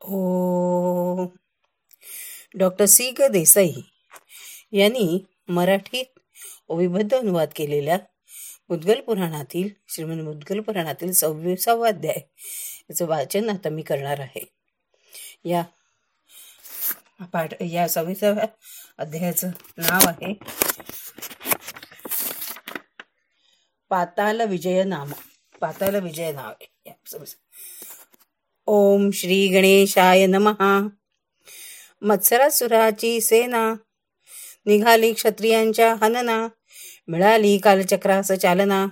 ओ doctor C ग देसाई यांनी मराठीत विबद्ध अनुवाद केलेल्या मुद्गल पुराणातील श्रीमंत मुद्गल पुराणातील सव्वीसावा अध्याय याचं वाचन आता मी करणार आहे. या पाठ या सव्वीसाव्या अध्यायाचं नाव आहे पाताल विजय नाम पाताल विजय नाव आहे ओम श्री गणेशाय नमहा मत्सरासुराची सेना निघाली क्षत्रियांच्या हनना मिळाली कालचक्रास चालना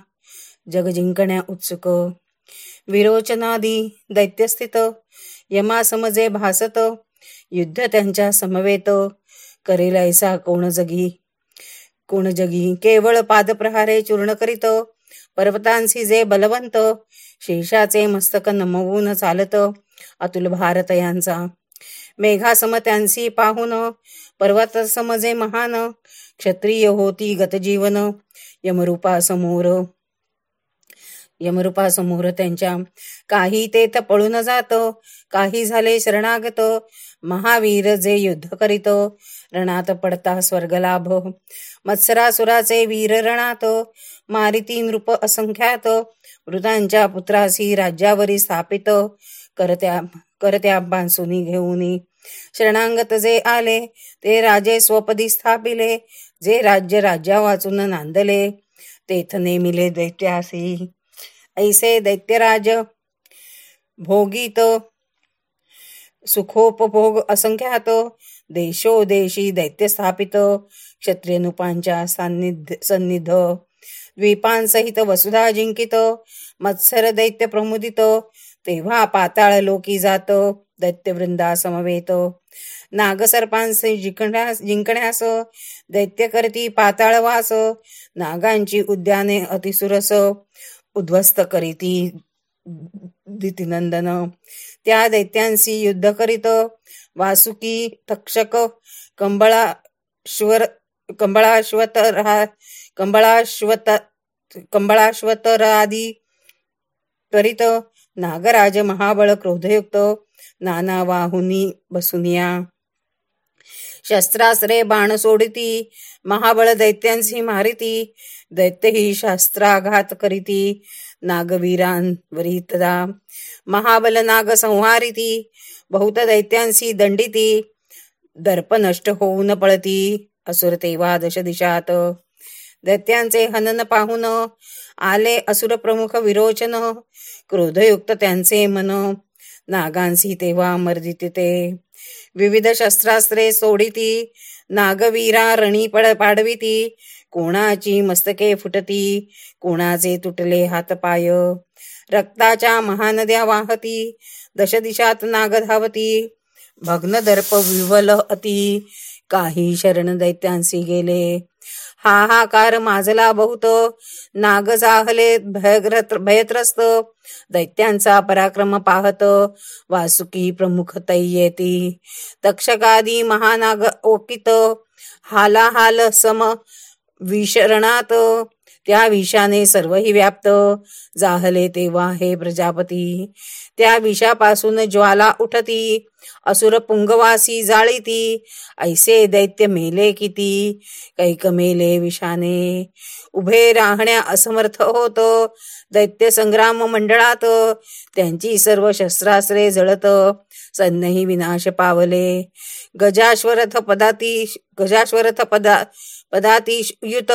जग जिंकण्या उत्सुक विरोचनादी दैत्यस्थित यमा समजे भासत युद्ध त्यांच्या समवेत करेल ऐसा कोण जगी कोण जगी केवळ पादप्रहारे चूर्ण करीत पर्वतांशी जे बलवंत शेषाचे मस्तक नमवून चालत अतुल भारत यांचा. मेघासम त्यांसी पाहून पर्वत समजे महान क्षत्रिय होती गतजीवन यमरूपा समोर यमरूपा समोर त्यांच्या. काही तेथ पळून जात काही झाले शरणागत. महावीर जे युद्ध करीत रणात पडता स्वर्गलाभ. मत्सरासुराचे वीर रणात मारिती नृप असंख्यात. मृतांच्या पुत्रासी राज्यावरी स्थापित करत्या करत्या बांसुनी घेऊन. शरणांगत जे आले ते राजे स्वपदी स्थापिले जे राज्य राज्या वाचून नांदले तेथ नेमिले दैत्यासी. ऐसे दैत्यराज भोगीत सुखोपभोग असंख्यात देशोदेशी दैत्य स्थापित क्षत्रियनुपांच्या सान्निध सन्निध द्वीपांसहित वसुधा जिंकित मत्सर दैत्य प्रमुदित तेव्हा पाताळ लोकी जात दैत्यवृंदा समवेत. नागसर्पांचे जिंकण्यास जिंकण्यास दैत्य करती पाताळवास नागांची उद्याने अतिसुरस उद्ध्वस्त करीती दितिनंदन. त्या दैत्यांशी युद्ध करीत वासुकी तक्षक कंबळाश्वर कंबळाश्वतर कंबळाश्वत कंबळाश्वतरादी करीत नागराज महाबळ क्रोधयुक्त नाना वाहुनी बसुनिया. शस्त्रास्त्रे बाण सोडिती महाबळ दैत्यांशी मारिती दैत्यही शास्त्राघात करीती नागवीरांवरी तदा महाबल नाग संहारिती बहुत दैत्यांशी दंडिती दर्प नष्ट होऊन पळती असुर तेव्हा दश दिशात. दैत्यांचे हनन पाहून आले असुर प्रमुख विरोचन क्रोधयुक्त त्यांचे मन नागांसी तेव्हा मर्दित ते. विविध शस्त्रास्त्रे सोडिती नागवीरा रणी पड पाडविती कोणाची मस्तके फुटती कोणाचे तुटले हातपाय रक्ताच्या महानद्या वाहती दशदिशात नाग धावती भग्न दर्प विवल अति काही शरण दैत्यांसी गेले. हाहाकार माजला बहुत नाग जाहले भयत्रस्त. दैत्यांचा पराक्रम पाहत. वासुकी प्रमुख तैयेती तक्षकादी महानाग ओकित हालाहाल सम विशरणात. त्या विषाने सर्वही व्याप्त. जाहले तेव्हा हे प्रजापती. त्या विषापासून ज्वाला उठती. असुर पुंगवासी जाळीती ऐसे दैत्य मेले किती. कैक मेले विषाने. उभे राहण्या असमर्थ होत. दैत्य संग्राम मंडळात. त्यांची सर्व शस्त्रास्त्रे जळत. सन्नही विनाश पावले. गजाश्वरथ पदाती गजाश्वरथ पदा पदाती युत.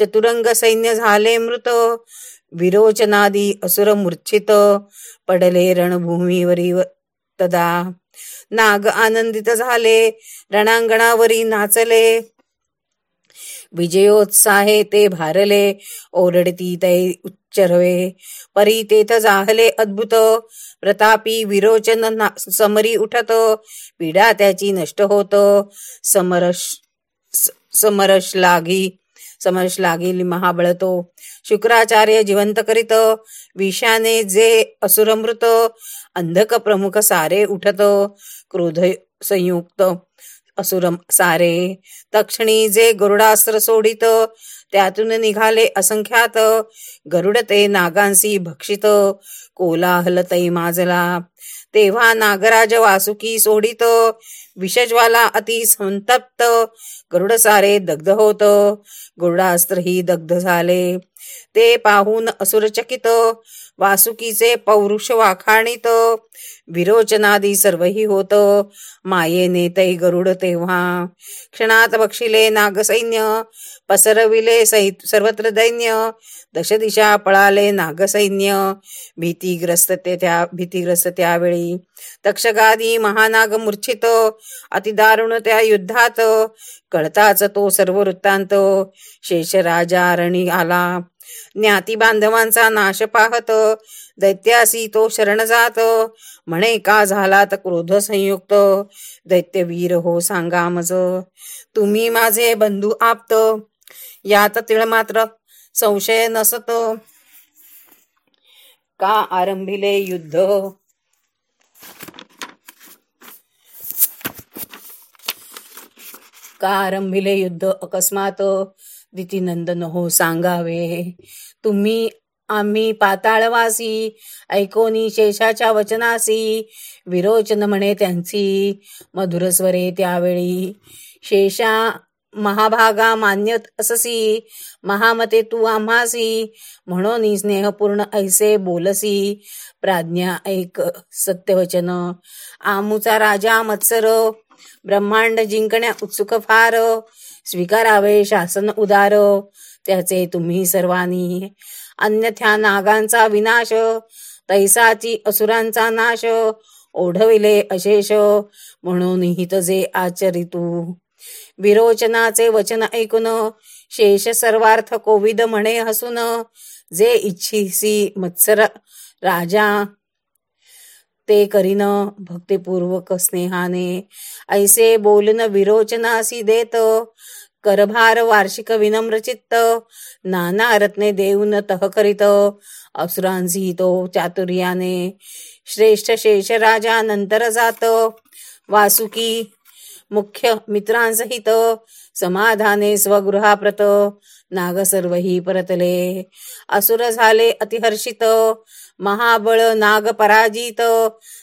चतुरंग सैन्य झाले मृत. विरोचनादी असुर मूर्छित. पडले रणभूमीवरी तदा. नाग आनंदित झाले रणांगणावरी नाचले. विजयोत्साहे ते भारले ओरडती ते उच्चरवे. परी तेथ जाहले अद्भुत प्रतापी विरोचन समरी उठत. पीडा त्याची नष्ट होत. समरश समरश लागी समज लागील महाबळतो. शुक्राचार्य जिवंत करीत विषाने जे असुरमृत अंधक प्रमुख सारे उठत क्रोध संयुक्त असुरम सारे. तक्षणी जे गरुडास्त्र सोडित त्यातून निघाले असंख्यात गरुड ते नागांसी भक्षित कोलाहल तै माजला. तेव्हा नागराज वासुकी सोडित विषज्वाला अति संतप्त. गरुड सारे दग्ध होत. गरुडास्त्रही दग्ध झाले. ते पाहून असुरचकित. वासुकीचे पौरुष वाखाणीत. विरोचनादी सर्वही होत. मायेने तै गरुड तेव्हा. क्षणात बक्षिले नागसैन्य. पसरविले सर्वत्र दैन्य. दश दिशा पळाले नागसैन्य. भीतीग्रस्त ते त्या भीतीग्रस्त त्यावेळी. तक्षगादी महानाग मूर्छित. अतिदारुण त्या युद्धात. कळताच तो सर्व वृत्तांत. शेषराजा रणी आला. ज्ञाती बांधवांचा नाश पाहत दैत्यासी तो शरण जात. म्हणे का झालात क्रोध संयुक्त? दैत्यवीर हो सांगा मज. तुम्ही माझे बंधू आप्त. यात तिळ मात्र संशय नसत. का आरंभिले युद्ध? का आरंभिले युद्ध अकस्मात? दितीनंदन हो सांगावे. तुम्ही आम्ही पाताळवासी ऐकोनी शेषाच्या वचनासी विरोचन म्हणे त्यांची मधुरस्वरे त्यावेळी. शेषा महाभागा मान्यत अससी महामते तू आम्हासी म्हणून स्नेहपूर्ण ऐसे बोलसी. प्राज्ञा ऐक सत्यवचन आमुचा राजा मत्सर ब्रह्मांड जिंकण्या उत्सुक फार स्वीकारावे शासन उदार. त्याचे तुम्ही सर्वांनी अन्यथ्या नागांचा विनाश तैसाची असुरांचा नाश ओढविले अशेष म्हणून हित जे आचरितू. विरोचनाचे वचन ऐकून शेष सर्वार्थ कोविद म्हणे हसून जे इच्छिसी मत्सर राजा ते करीन भक्तिपूर्वक स्नेहाने. ऐसे बोलन विरोचनासी देत करभार वार्षिक विनम्र चित्त. नाना रत्ने देऊन तह करीत असुरांसी तो चातुर्याने. श्रेष्ठ शेष राजा नंतर जात वासुकी मुख्य मित्रांसहित समाधाने स्वगृहाप्रत नाग सर्वही परतले. असुर झाले अतिहर्षित महाबळ नाग पराजित.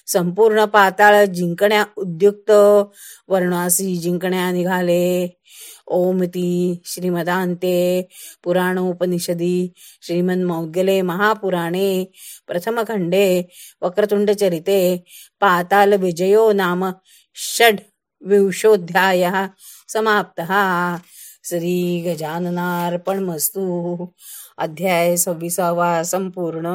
संपूर्ण पाताळ जिंकण्या उद्युक्त. वर्णासी जिंकण्या निघाले. ओमती श्रीमदांते पुराणोपनिषदी. श्रीमन्मौद्गले महापुराणे. प्रथमखण्डे वक्रतुण्डचरिते पाताल विजयो नाम षड विंशोध्याय समाप्तः. श्री गजाननार्पणमस्तु. अध्याय सव्वीसावा संपूर्ण.